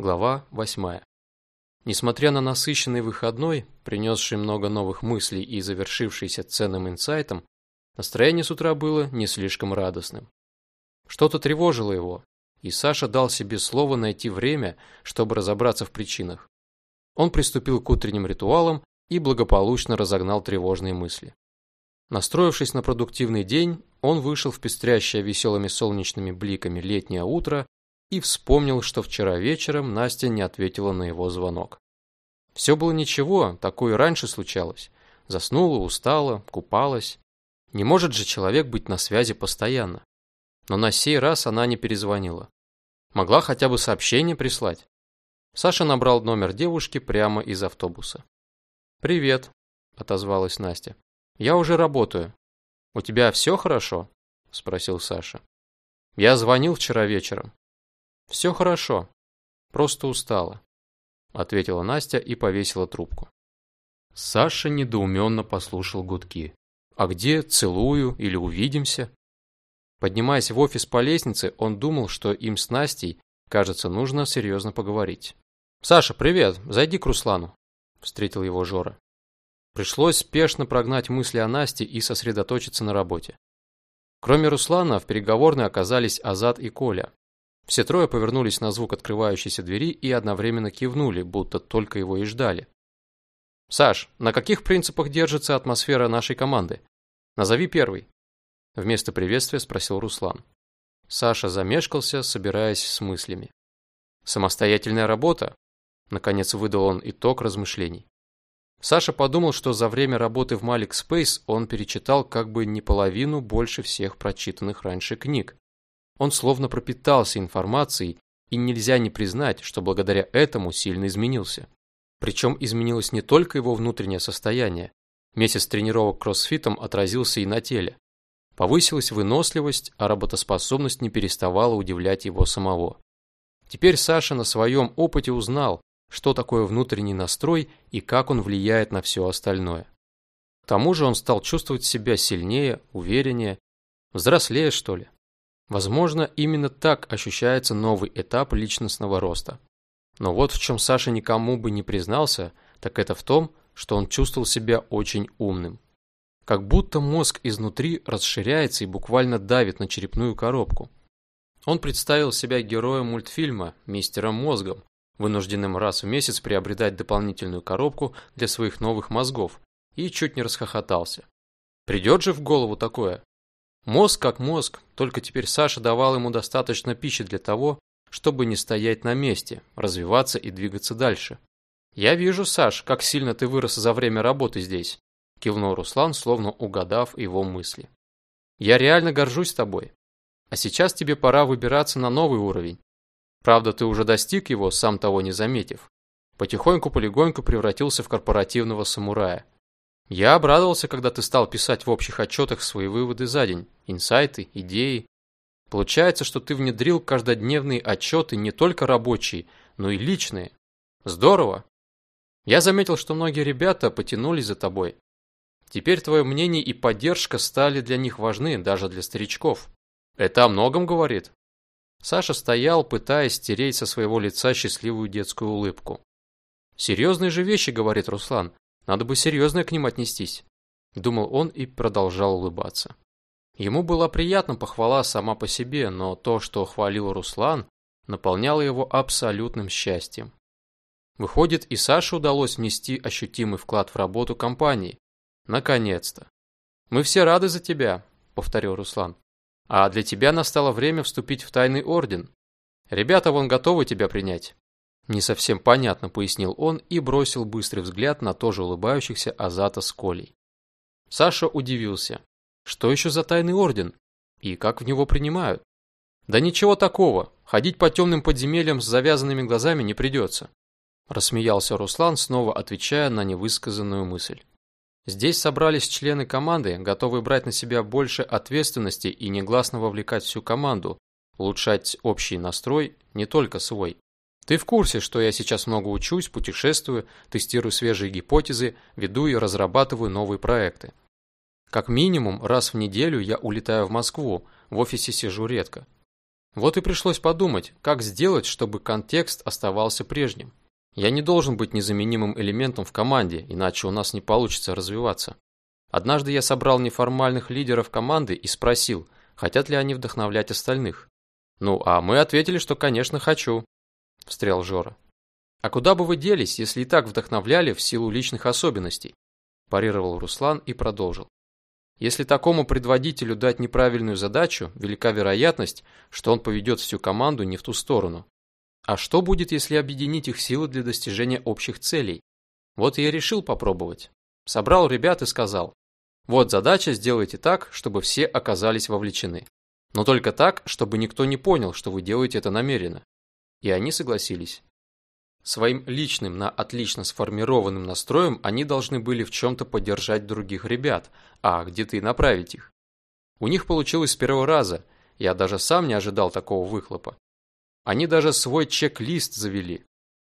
Глава 8. Несмотря на насыщенный выходной, принесший много новых мыслей и завершившийся ценным инсайтом, настроение с утра было не слишком радостным. Что-то тревожило его, и Саша дал себе слово найти время, чтобы разобраться в причинах. Он приступил к утренним ритуалам и благополучно разогнал тревожные мысли. Настроившись на продуктивный день, он вышел в пестрящее веселыми солнечными бликами летнее утро и вспомнил, что вчера вечером Настя не ответила на его звонок. Все было ничего, такое раньше случалось. Заснула, устала, купалась. Не может же человек быть на связи постоянно. Но на сей раз она не перезвонила. Могла хотя бы сообщение прислать. Саша набрал номер девушки прямо из автобуса. «Привет», – отозвалась Настя. «Я уже работаю. У тебя все хорошо?» – спросил Саша. «Я звонил вчера вечером. «Все хорошо. Просто устала», — ответила Настя и повесила трубку. Саша недоуменно послушал гудки. «А где целую или увидимся?» Поднимаясь в офис по лестнице, он думал, что им с Настей, кажется, нужно серьезно поговорить. «Саша, привет! Зайди к Руслану», — встретил его Жора. Пришлось спешно прогнать мысли о Насте и сосредоточиться на работе. Кроме Руслана, в переговорной оказались Азат и Коля. Все трое повернулись на звук открывающейся двери и одновременно кивнули, будто только его и ждали. «Саш, на каких принципах держится атмосфера нашей команды? Назови первый». Вместо приветствия спросил Руслан. Саша замешкался, собираясь с мыслями. «Самостоятельная работа?» Наконец выдал он итог размышлений. Саша подумал, что за время работы в Malik Space он перечитал как бы не половину больше всех прочитанных раньше книг. Он словно пропитался информацией, и нельзя не признать, что благодаря этому сильно изменился. Причем изменилось не только его внутреннее состояние. Месяц тренировок кроссфитом отразился и на теле. Повысилась выносливость, а работоспособность не переставала удивлять его самого. Теперь Саша на своем опыте узнал, что такое внутренний настрой и как он влияет на все остальное. К тому же он стал чувствовать себя сильнее, увереннее, взрослее, что ли. Возможно, именно так ощущается новый этап личностного роста. Но вот в чем Саша никому бы не признался, так это в том, что он чувствовал себя очень умным. Как будто мозг изнутри расширяется и буквально давит на черепную коробку. Он представил себя героем мультфильма «Мистером мозгом», вынужденным раз в месяц приобретать дополнительную коробку для своих новых мозгов, и чуть не расхохотался. Придет же в голову такое? Мозг как мозг, только теперь Саша давал ему достаточно пищи для того, чтобы не стоять на месте, развиваться и двигаться дальше. «Я вижу, Саш, как сильно ты вырос за время работы здесь», кивнул Руслан, словно угадав его мысли. «Я реально горжусь тобой. А сейчас тебе пора выбираться на новый уровень. Правда, ты уже достиг его, сам того не заметив. Потихоньку-полегоньку превратился в корпоративного самурая. Я обрадовался, когда ты стал писать в общих отчетах свои выводы за день, инсайты, идеи. Получается, что ты внедрил каждодневные отчеты не только рабочие, но и личные. Здорово. Я заметил, что многие ребята потянулись за тобой. Теперь твое мнение и поддержка стали для них важны, даже для старичков. Это о многом говорит. Саша стоял, пытаясь стереть со своего лица счастливую детскую улыбку. «Серьезные же вещи», — говорит Руслан. Надо бы серьезно к ним отнестись. Думал он и продолжал улыбаться. Ему была приятна похвала сама по себе, но то, что хвалил Руслан, наполняло его абсолютным счастьем. Выходит, и Саше удалось внести ощутимый вклад в работу компании. Наконец-то. «Мы все рады за тебя», — повторил Руслан. «А для тебя настало время вступить в тайный орден. Ребята вон готовы тебя принять. Не совсем понятно, пояснил он и бросил быстрый взгляд на тоже улыбающихся Азата с Колей. Саша удивился. Что еще за тайный орден? И как в него принимают? Да ничего такого. Ходить по темным подземельям с завязанными глазами не придется. Рассмеялся Руслан, снова отвечая на невысказанную мысль. Здесь собрались члены команды, готовые брать на себя больше ответственности и негласно вовлекать всю команду, улучшать общий настрой, не только свой. Ты в курсе, что я сейчас много учусь, путешествую, тестирую свежие гипотезы, веду и разрабатываю новые проекты. Как минимум раз в неделю я улетаю в Москву, в офисе сижу редко. Вот и пришлось подумать, как сделать, чтобы контекст оставался прежним. Я не должен быть незаменимым элементом в команде, иначе у нас не получится развиваться. Однажды я собрал неформальных лидеров команды и спросил, хотят ли они вдохновлять остальных. Ну, а мы ответили, что, конечно, хочу, встрял Жора. А куда бы вы делись, если и так вдохновляли в силу личных особенностей? парировал Руслан и продолжил. Если такому предводителю дать неправильную задачу, велика вероятность, что он поведет всю команду не в ту сторону. А что будет, если объединить их силы для достижения общих целей? Вот я решил попробовать. Собрал ребят и сказал, вот задача, сделайте так, чтобы все оказались вовлечены. Но только так, чтобы никто не понял, что вы делаете это намеренно. И они согласились. Своим личным на отлично сформированным настроем они должны были в чем-то поддержать других ребят, а где-то и направить их. У них получилось с первого раза, я даже сам не ожидал такого выхлопа. Они даже свой чек-лист завели.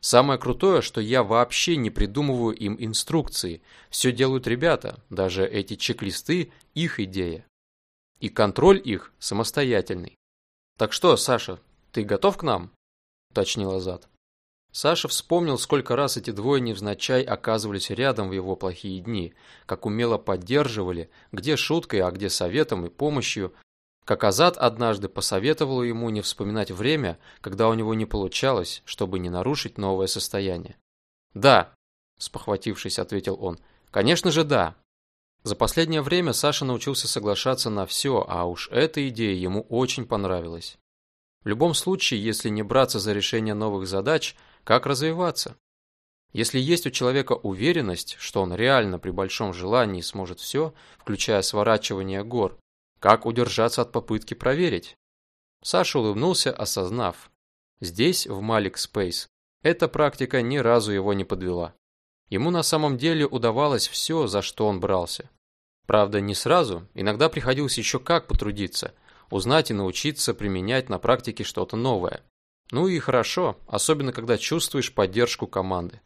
Самое крутое, что я вообще не придумываю им инструкции. Все делают ребята, даже эти чек-листы – их идея. И контроль их самостоятельный. «Так что, Саша, ты готов к нам?» – уточнил Азат. Саша вспомнил, сколько раз эти двое невзначай оказывались рядом в его плохие дни, как умело поддерживали, где шуткой, а где советом и помощью, как Азат однажды посоветовал ему не вспоминать время, когда у него не получалось, чтобы не нарушить новое состояние. «Да», – спохватившись, ответил он, – «конечно же да». За последнее время Саша научился соглашаться на все, а уж эта идея ему очень понравилась. В любом случае, если не браться за решение новых задач – как развиваться? Если есть у человека уверенность, что он реально при большом желании сможет все, включая сворачивание гор, как удержаться от попытки проверить? Саша улыбнулся, осознав. Здесь, в Malik Space, эта практика ни разу его не подвела. Ему на самом деле удавалось все, за что он брался. Правда, не сразу, иногда приходилось еще как потрудиться, узнать и научиться применять на практике что-то новое. Ну и хорошо, особенно когда чувствуешь поддержку команды.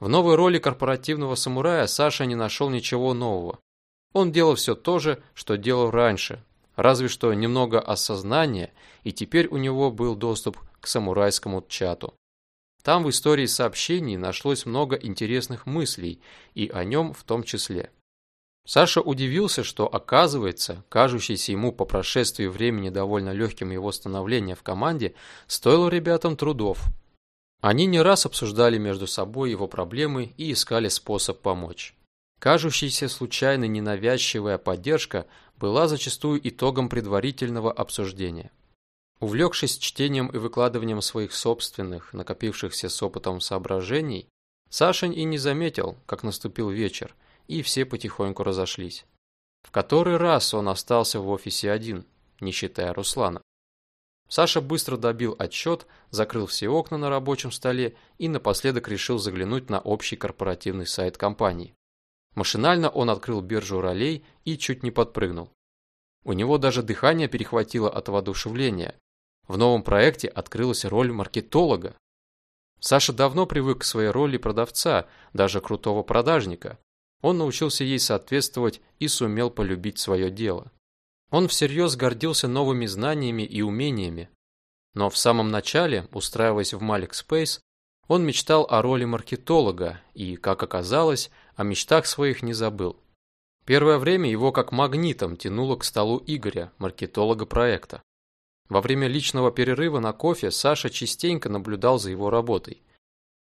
В новой роли корпоративного самурая Саша не нашел ничего нового. Он делал все то же, что делал раньше, разве что немного осознания, и теперь у него был доступ к самурайскому чату. Там в истории сообщений нашлось много интересных мыслей, и о нем в том числе. Саша удивился, что, оказывается, кажущийся ему по прошествии времени довольно легким его становление в команде стоило ребятам трудов. Они не раз обсуждали между собой его проблемы и искали способ помочь. Кажущаяся случайно ненавязчивая поддержка была зачастую итогом предварительного обсуждения. Увлекшись чтением и выкладыванием своих собственных, накопившихся с опытом соображений, Сашень и не заметил, как наступил вечер, и все потихоньку разошлись. В который раз он остался в офисе один, не считая Руслана. Саша быстро добил отчет, закрыл все окна на рабочем столе и напоследок решил заглянуть на общий корпоративный сайт компании. Машинально он открыл биржу ролей и чуть не подпрыгнул. У него даже дыхание перехватило от воодушевления. В новом проекте открылась роль маркетолога. Саша давно привык к своей роли продавца, даже крутого продажника, он научился ей соответствовать и сумел полюбить свое дело. Он всерьез гордился новыми знаниями и умениями. Но в самом начале, устраиваясь в Malik Space, он мечтал о роли маркетолога и, как оказалось, о мечтах своих не забыл. Первое время его как магнитом тянуло к столу Игоря, маркетолога проекта. Во время личного перерыва на кофе Саша частенько наблюдал за его работой –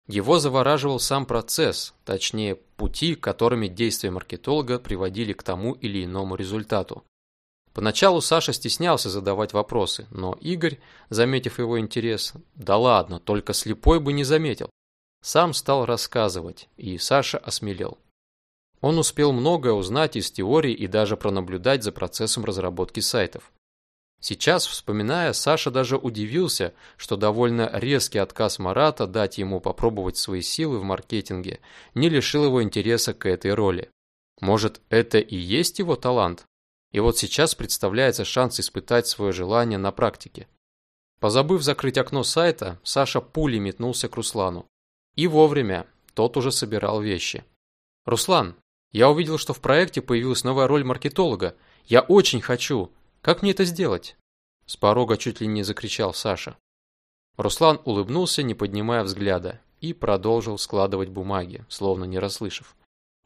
его завораживал сам процесс, точнее пути, которыми действия маркетолога приводили к тому или иному результату. Поначалу Саша стеснялся задавать вопросы, но Игорь, заметив его интерес, да ладно, только слепой бы не заметил, сам стал рассказывать, и Саша осмелел. Он успел многое узнать из теории и даже пронаблюдать за процессом разработки сайтов. Сейчас, вспоминая, Саша даже удивился, что довольно резкий отказ Марата дать ему попробовать свои силы в маркетинге не лишил его интереса к этой роли. Может, это и есть его талант? И вот сейчас представляется шанс испытать свое желание на практике. Позабыв закрыть окно сайта, Саша пулей метнулся к Руслану. И вовремя, тот уже собирал вещи. «Руслан, я увидел, что в проекте появилась новая роль маркетолога. Я очень хочу. Как мне это сделать?» С порога чуть ли не закричал Саша. Руслан улыбнулся, не поднимая взгляда, и продолжил складывать бумаги, словно не расслышав.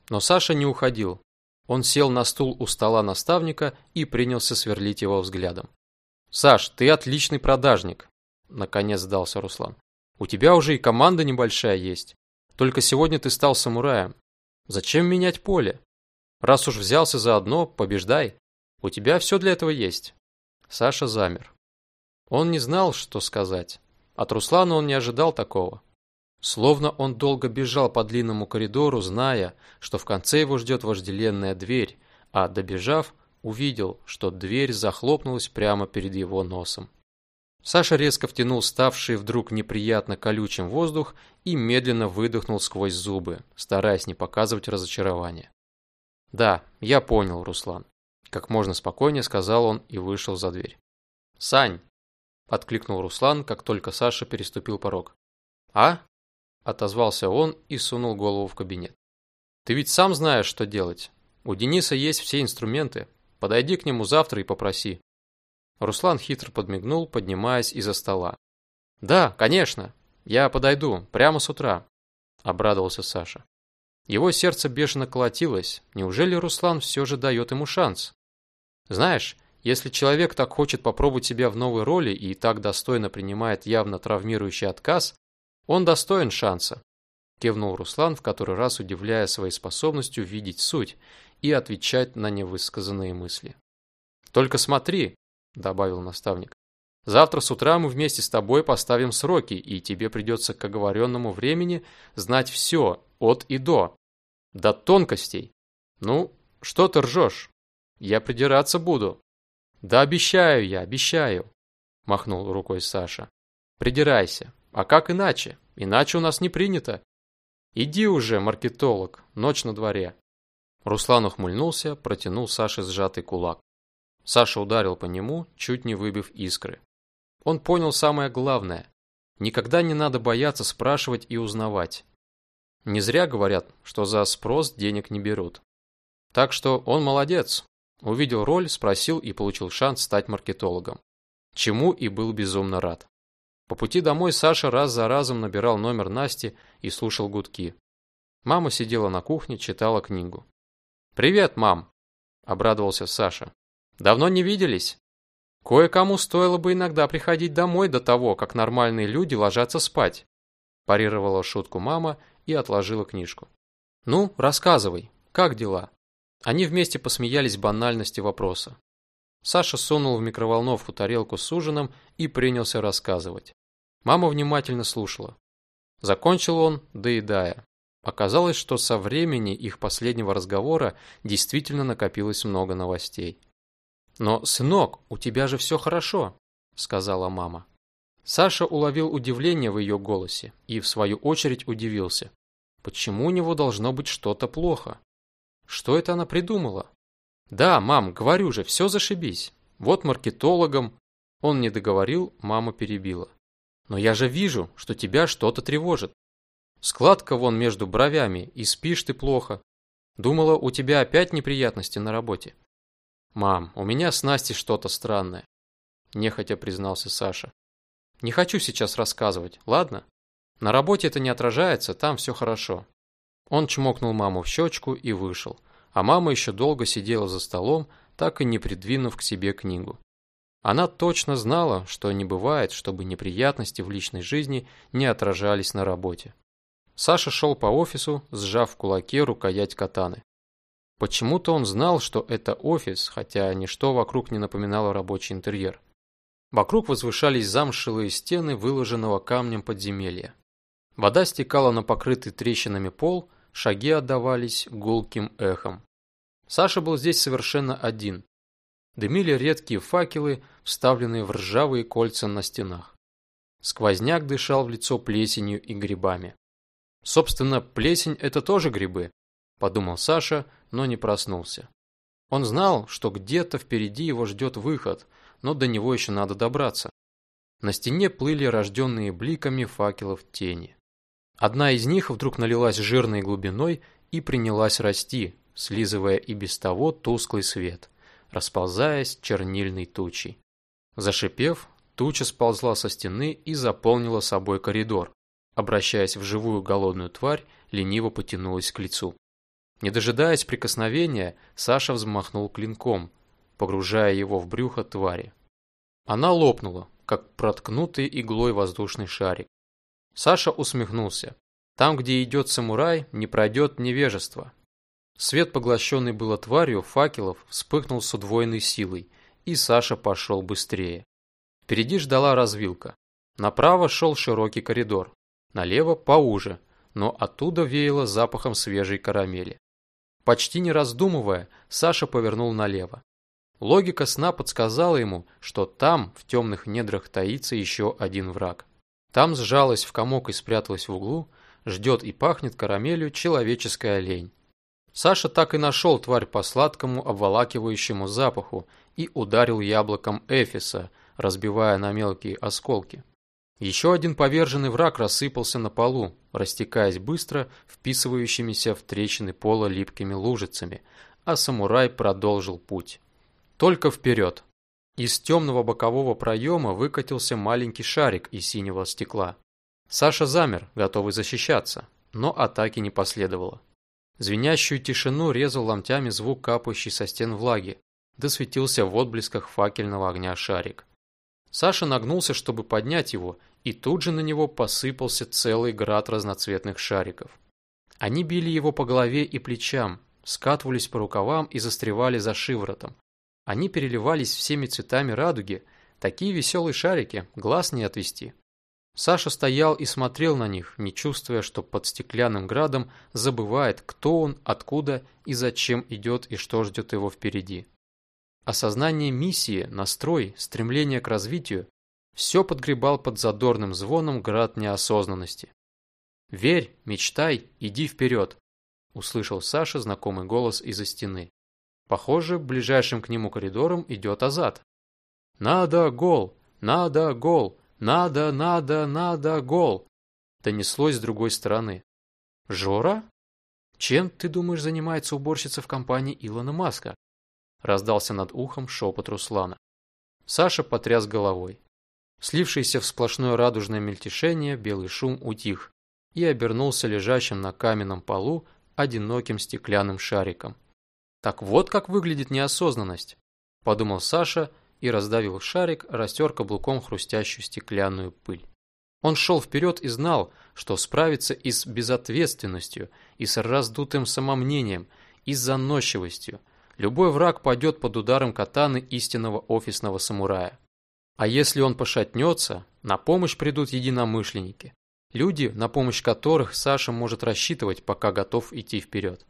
Но Саша не уходил. Он сел на стул у стола наставника и принялся сверлить его взглядом. «Саш, ты отличный продажник», – наконец сдался Руслан. «У тебя уже и команда небольшая есть. Только сегодня ты стал самураем. Зачем менять поле? Раз уж взялся за одно, побеждай. У тебя все для этого есть». Саша замер. Он не знал, что сказать. От Руслана он не ожидал такого. Словно он долго бежал по длинному коридору, зная, что в конце его ждет вожделенная дверь, а, добежав, увидел, что дверь захлопнулась прямо перед его носом. Саша резко втянул ставший вдруг неприятно колючим воздух и медленно выдохнул сквозь зубы, стараясь не показывать разочарования. «Да, я понял, Руслан», – как можно спокойнее сказал он и вышел за дверь. «Сань!» – откликнул Руслан, как только Саша переступил порог. «А?» Отозвался он и сунул голову в кабинет. «Ты ведь сам знаешь, что делать. У Дениса есть все инструменты. Подойди к нему завтра и попроси». Руслан хитро подмигнул, поднимаясь из-за стола. «Да, конечно. Я подойду. Прямо с утра», – обрадовался Саша. Его сердце бешено колотилось. Неужели Руслан все же дает ему шанс? Знаешь, если человек так хочет попробовать себя в новой роли и так достойно принимает явно травмирующий отказ, он достоин шанса, кивнул Руслан, в который раз удивляя своей способностью видеть суть и отвечать на невысказанные мысли. Только смотри, добавил наставник. Завтра с утра мы вместе с тобой поставим сроки, и тебе придется к оговоренному времени знать все, от и до. До тонкостей. Ну, что ты ржешь? Я придираться буду. Да обещаю я, обещаю, махнул рукой Саша. Придирайся, а как иначе? Иначе у нас не принято. Иди уже, маркетолог, ночь на дворе. Руслан ухмыльнулся, протянул Саше сжатый кулак. Саша ударил по нему, чуть не выбив искры. Он понял самое главное. Никогда не надо бояться спрашивать и узнавать. Не зря говорят, что за спрос денег не берут. Так что он молодец. Увидел роль, спросил и получил шанс стать маркетологом. Чему и был безумно рад. По пути домой Саша раз за разом набирал номер Насти и слушал гудки. Мама сидела на кухне, читала книгу. «Привет, мам!» – обрадовался Саша. «Давно не виделись?» «Кое-кому стоило бы иногда приходить домой до того, как нормальные люди ложатся спать», – парировала шутку мама и отложила книжку. «Ну, рассказывай, как дела?» Они вместе посмеялись банальности вопроса. Саша сунул в микроволновку тарелку с ужином и принялся рассказывать. Мама внимательно слушала. Закончил он, доедая. Оказалось, что со времени их последнего разговора действительно накопилось много новостей. «Но, сынок, у тебя же все хорошо», — сказала мама. Саша уловил удивление в ее голосе и, в свою очередь, удивился. Почему у него должно быть что-то плохо? Что это она придумала? «Да, мам, говорю же, все зашибись. Вот маркетологом...» Он не договорил, мама перебила. «Но я же вижу, что тебя что-то тревожит. Складка вон между бровями, и спишь ты плохо. Думала, у тебя опять неприятности на работе?» «Мам, у меня с Настей что-то странное», – нехотя признался Саша. «Не хочу сейчас рассказывать, ладно? На работе это не отражается, там все хорошо». Он чмокнул маму в щечку и вышел а мама еще долго сидела за столом, так и не придвинув к себе книгу. Она точно знала, что не бывает, чтобы неприятности в личной жизни не отражались на работе. Саша шел по офису, сжав в кулаке рукоять катаны. Почему-то он знал, что это офис, хотя ничто вокруг не напоминало рабочий интерьер. Вокруг возвышались замшелые стены выложенного камнем подземелья. Вода стекала на покрытый трещинами пол, шаги отдавались гулким эхом. Саша был здесь совершенно один. Дымили редкие факелы, вставленные в ржавые кольца на стенах. Сквозняк дышал в лицо плесенью и грибами. Собственно, плесень – это тоже грибы, подумал Саша, но не проснулся. Он знал, что где-то впереди его ждет выход, но до него еще надо добраться. На стене плыли рожденные бликами факелов тени. Одна из них вдруг налилась жирной глубиной и принялась расти, слизывая и без того тусклый свет, расползаясь чернильной тучей. Зашипев, туча сползла со стены и заполнила собой коридор. Обращаясь в живую голодную тварь, лениво потянулась к лицу. Не дожидаясь прикосновения, Саша взмахнул клинком, погружая его в брюхо твари. Она лопнула, как проткнутый иглой воздушный шарик. Саша усмехнулся. Там, где идет самурай, не пройдет невежество. Свет, поглощенный было тварью факелов, вспыхнул с удвоенной силой, и Саша пошел быстрее. Впереди ждала развилка. Направо шел широкий коридор, налево поуже, но оттуда веяло запахом свежей карамели. Почти не раздумывая, Саша повернул налево. Логика сна подсказала ему, что там, в темных недрах, таится еще один враг. Там сжалась в комок и спряталась в углу, ждет и пахнет карамелью человеческая лень. Саша так и нашел тварь по сладкому обволакивающему запаху и ударил яблоком Эфиса, разбивая на мелкие осколки. Еще один поверженный враг рассыпался на полу, растекаясь быстро вписывающимися в трещины пола липкими лужицами, а самурай продолжил путь. Только вперед. Из темного бокового проема выкатился маленький шарик из синего стекла. Саша замер, готовый защищаться, но атаки не последовало. Звенящую тишину резал ломтями звук капающей со стен влаги, досветился в отблесках факельного огня шарик. Саша нагнулся, чтобы поднять его, и тут же на него посыпался целый град разноцветных шариков. Они били его по голове и плечам, скатывались по рукавам и застревали за шиворотом. Они переливались всеми цветами радуги, такие веселые шарики, глаз не отвести. Саша стоял и смотрел на них, не чувствуя, что под стеклянным градом забывает, кто он, откуда и зачем идет и что ждет его впереди. Осознание миссии, настрой, стремление к развитию – все подгребал под задорным звоном град неосознанности. «Верь, мечтай, иди вперед!» – услышал Саша знакомый голос из-за стены. Похоже, ближайшим к нему коридором идет Азат. «Надо гол! Надо гол! Надо, надо, надо гол!» Донеслось с другой стороны. «Жора? Чем, ты думаешь, занимается уборщица в компании Илона Маска?» Раздался над ухом шепот Руслана. Саша потряс головой. Слившийся в сплошное радужное мельтешение, белый шум утих и обернулся лежащим на каменном полу одиноким стеклянным шариком. Так вот как выглядит неосознанность, подумал Саша и раздавил шарик, растер каблуком хрустящую стеклянную пыль. Он шел вперед и знал, что справится и с безответственностью, и с раздутым самомнением, и с заносчивостью. Любой враг пойдет под ударом катаны истинного офисного самурая. А если он пошатнется, на помощь придут единомышленники. Люди, на помощь которых Саша может рассчитывать, пока готов идти вперед.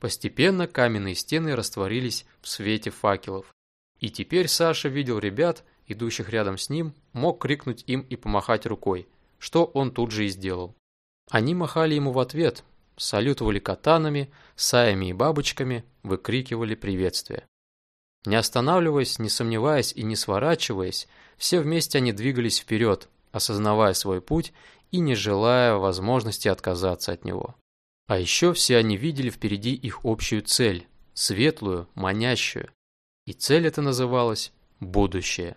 Постепенно каменные стены растворились в свете факелов. И теперь Саша видел ребят, идущих рядом с ним, мог крикнуть им и помахать рукой, что он тут же и сделал. Они махали ему в ответ, салютовали катанами, саями и бабочками, выкрикивали приветствия. Не останавливаясь, не сомневаясь и не сворачиваясь, все вместе они двигались вперед, осознавая свой путь и не желая возможности отказаться от него. А еще все они видели впереди их общую цель, светлую, манящую. И цель эта называлась «Будущее».